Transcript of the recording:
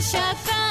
chacun.